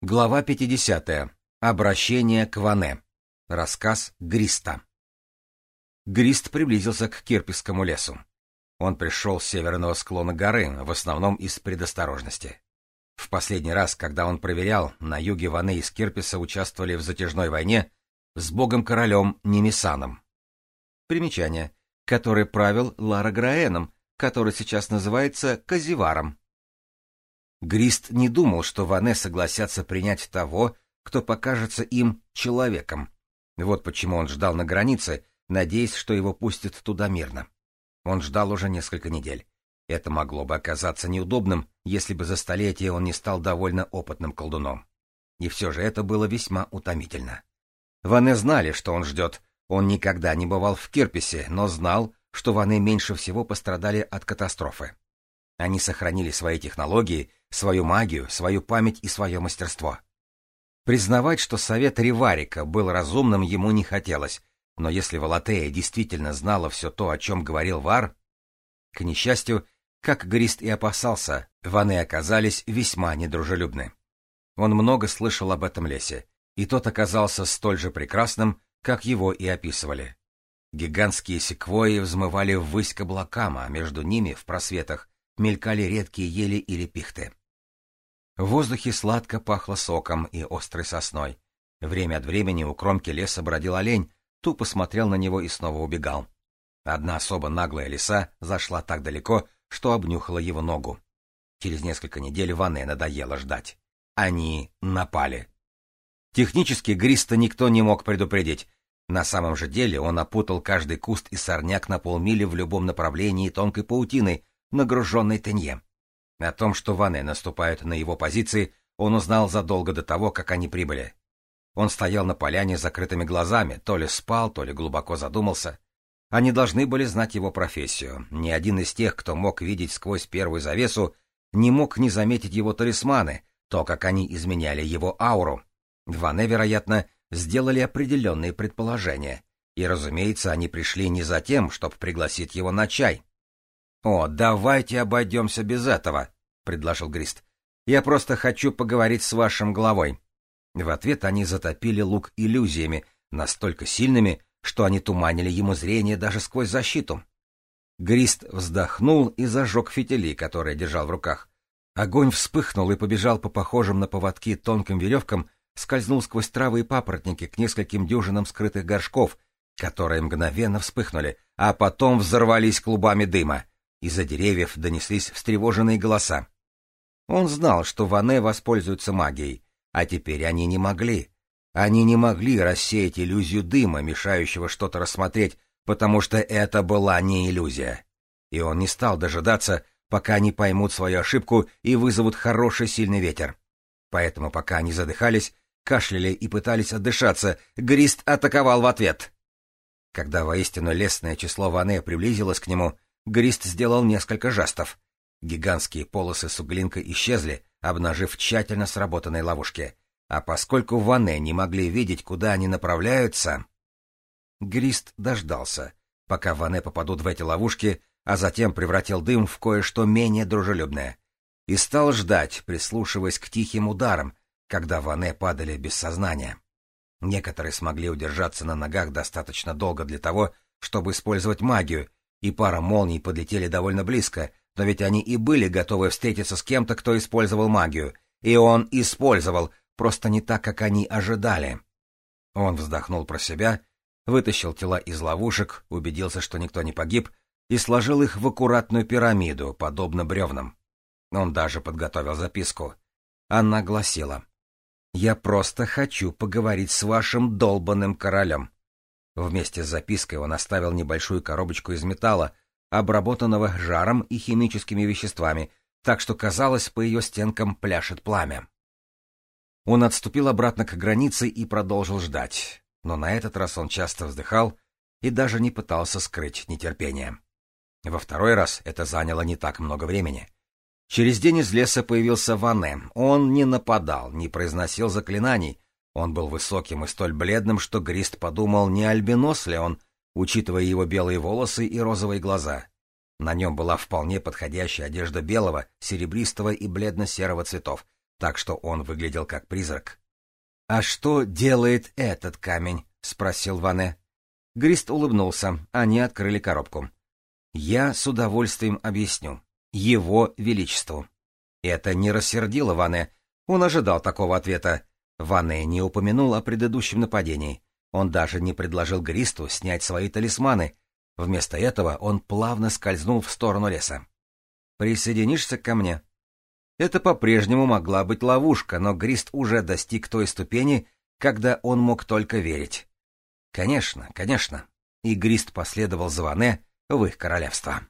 Глава 50. Обращение к Ване. Рассказ Гриста. Грист приблизился к Кирпискому лесу. Он пришел с северного склона горы, в основном из предосторожности. В последний раз, когда он проверял, на юге Ваны из Кирписа участвовали в затяжной войне с богом-королем Немесаном. Примечание. Который правил Лара Граэном, который сейчас называется Казиваром. Грист не думал, что Ване согласятся принять того, кто покажется им человеком. Вот почему он ждал на границе, надеясь, что его пустят туда мирно. Он ждал уже несколько недель. Это могло бы оказаться неудобным, если бы за столетие он не стал довольно опытным колдуном. И все же это было весьма утомительно. Ване знали, что он ждет. Он никогда не бывал в Кирписе, но знал, что Ване меньше всего пострадали от катастрофы. Они сохранили свои технологии — свою магию, свою память и свое мастерство. Признавать, что совет Риварика был разумным, ему не хотелось, но если Валатея действительно знала все то, о чем говорил Вар... К несчастью, как Грист и опасался, ваны оказались весьма недружелюбны. Он много слышал об этом лесе, и тот оказался столь же прекрасным, как его и описывали. Гигантские секвои взмывали ввысь к облакам, а между ними, в просветах, мелькали редкие ели или пихты. В воздухе сладко пахло соком и острой сосной. Время от времени у кромки леса бродил олень, тупо смотрел на него и снова убегал. Одна особо наглая лиса зашла так далеко, что обнюхала его ногу. Через несколько недель Ване надоело ждать. Они напали. Технически Гриста никто не мог предупредить. На самом же деле он опутал каждый куст и сорняк на полмили в любом направлении тонкой паутиной, нагруженный Тенье. О том, что ваны наступают на его позиции, он узнал задолго до того, как они прибыли. Он стоял на поляне с закрытыми глазами, то ли спал, то ли глубоко задумался. Они должны были знать его профессию. Ни один из тех, кто мог видеть сквозь первую завесу, не мог не заметить его талисманы, то, как они изменяли его ауру. Ване, вероятно, сделали определенные предположения. И, разумеется, они пришли не за тем, чтобы пригласить его на чай. «О, давайте обойдемся без этого», — предложил Грист. «Я просто хочу поговорить с вашим главой». В ответ они затопили лук иллюзиями, настолько сильными, что они туманили ему зрение даже сквозь защиту. Грист вздохнул и зажег фитили, которые держал в руках. Огонь вспыхнул и побежал по похожим на поводки тонким веревкам, скользнул сквозь травы и папоротники к нескольким дюжинам скрытых горшков, которые мгновенно вспыхнули, а потом взорвались клубами дыма. Из-за деревьев донеслись встревоженные голоса. Он знал, что Ване воспользуются магией, а теперь они не могли. Они не могли рассеять иллюзию дыма, мешающего что-то рассмотреть, потому что это была не иллюзия. И он не стал дожидаться, пока они поймут свою ошибку и вызовут хороший сильный ветер. Поэтому, пока они задыхались, кашляли и пытались отдышаться, Грист атаковал в ответ. Когда воистину лесное число Ване приблизилось к нему, Грист сделал несколько жестов. Гигантские полосы суглинка исчезли, обнажив тщательно сработанные ловушки. А поскольку ванны не могли видеть, куда они направляются... Грист дождался, пока ванны попадут в эти ловушки, а затем превратил дым в кое-что менее дружелюбное. И стал ждать, прислушиваясь к тихим ударам, когда ванны падали без сознания. Некоторые смогли удержаться на ногах достаточно долго для того, чтобы использовать магию — и пара молний подлетели довольно близко, но ведь они и были готовы встретиться с кем-то, кто использовал магию. И он использовал, просто не так, как они ожидали. Он вздохнул про себя, вытащил тела из ловушек, убедился, что никто не погиб, и сложил их в аккуратную пирамиду, подобно бревнам. Он даже подготовил записку. Она гласила. «Я просто хочу поговорить с вашим долбанным королем. Вместе с запиской он оставил небольшую коробочку из металла, обработанного жаром и химическими веществами, так что, казалось, по ее стенкам пляшет пламя. Он отступил обратно к границе и продолжил ждать, но на этот раз он часто вздыхал и даже не пытался скрыть нетерпение. Во второй раз это заняло не так много времени. Через день из леса появился Ване. Он не нападал, не произносил заклинаний, он был высоким и столь бледным, что Грист подумал, не альбинос ли он, учитывая его белые волосы и розовые глаза. На нем была вполне подходящая одежда белого, серебристого и бледно-серого цветов, так что он выглядел как призрак. — А что делает этот камень? — спросил Ване. Грист улыбнулся, они открыли коробку. — Я с удовольствием объясню. Его Величеству. Это не рассердило Ване. Он ожидал такого ответа. Ванне не упомянул о предыдущем нападении. Он даже не предложил Гристу снять свои талисманы. Вместо этого он плавно скользнул в сторону леса. «Присоединишься ко мне?» Это по-прежнему могла быть ловушка, но Грист уже достиг той ступени, когда он мог только верить. «Конечно, конечно!» И Грист последовал за Ване в их королевство.